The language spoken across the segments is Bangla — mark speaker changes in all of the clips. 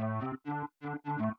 Speaker 1: Thank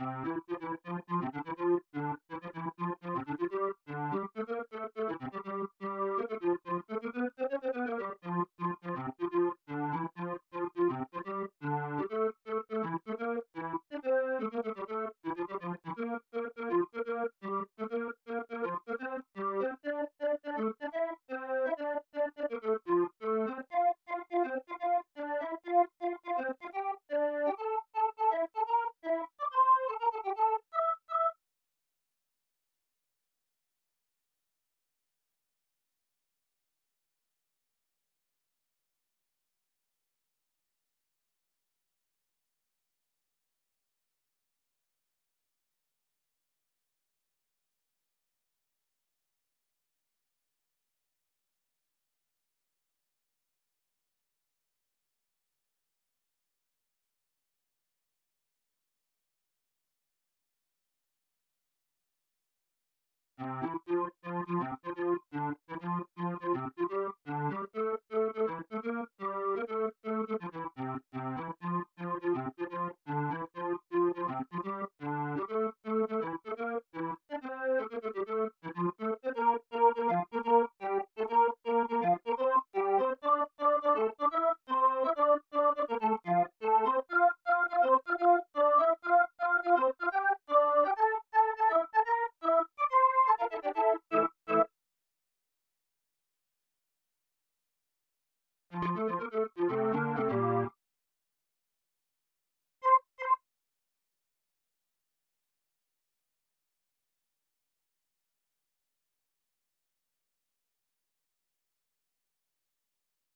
Speaker 1: Thank you. Thank you.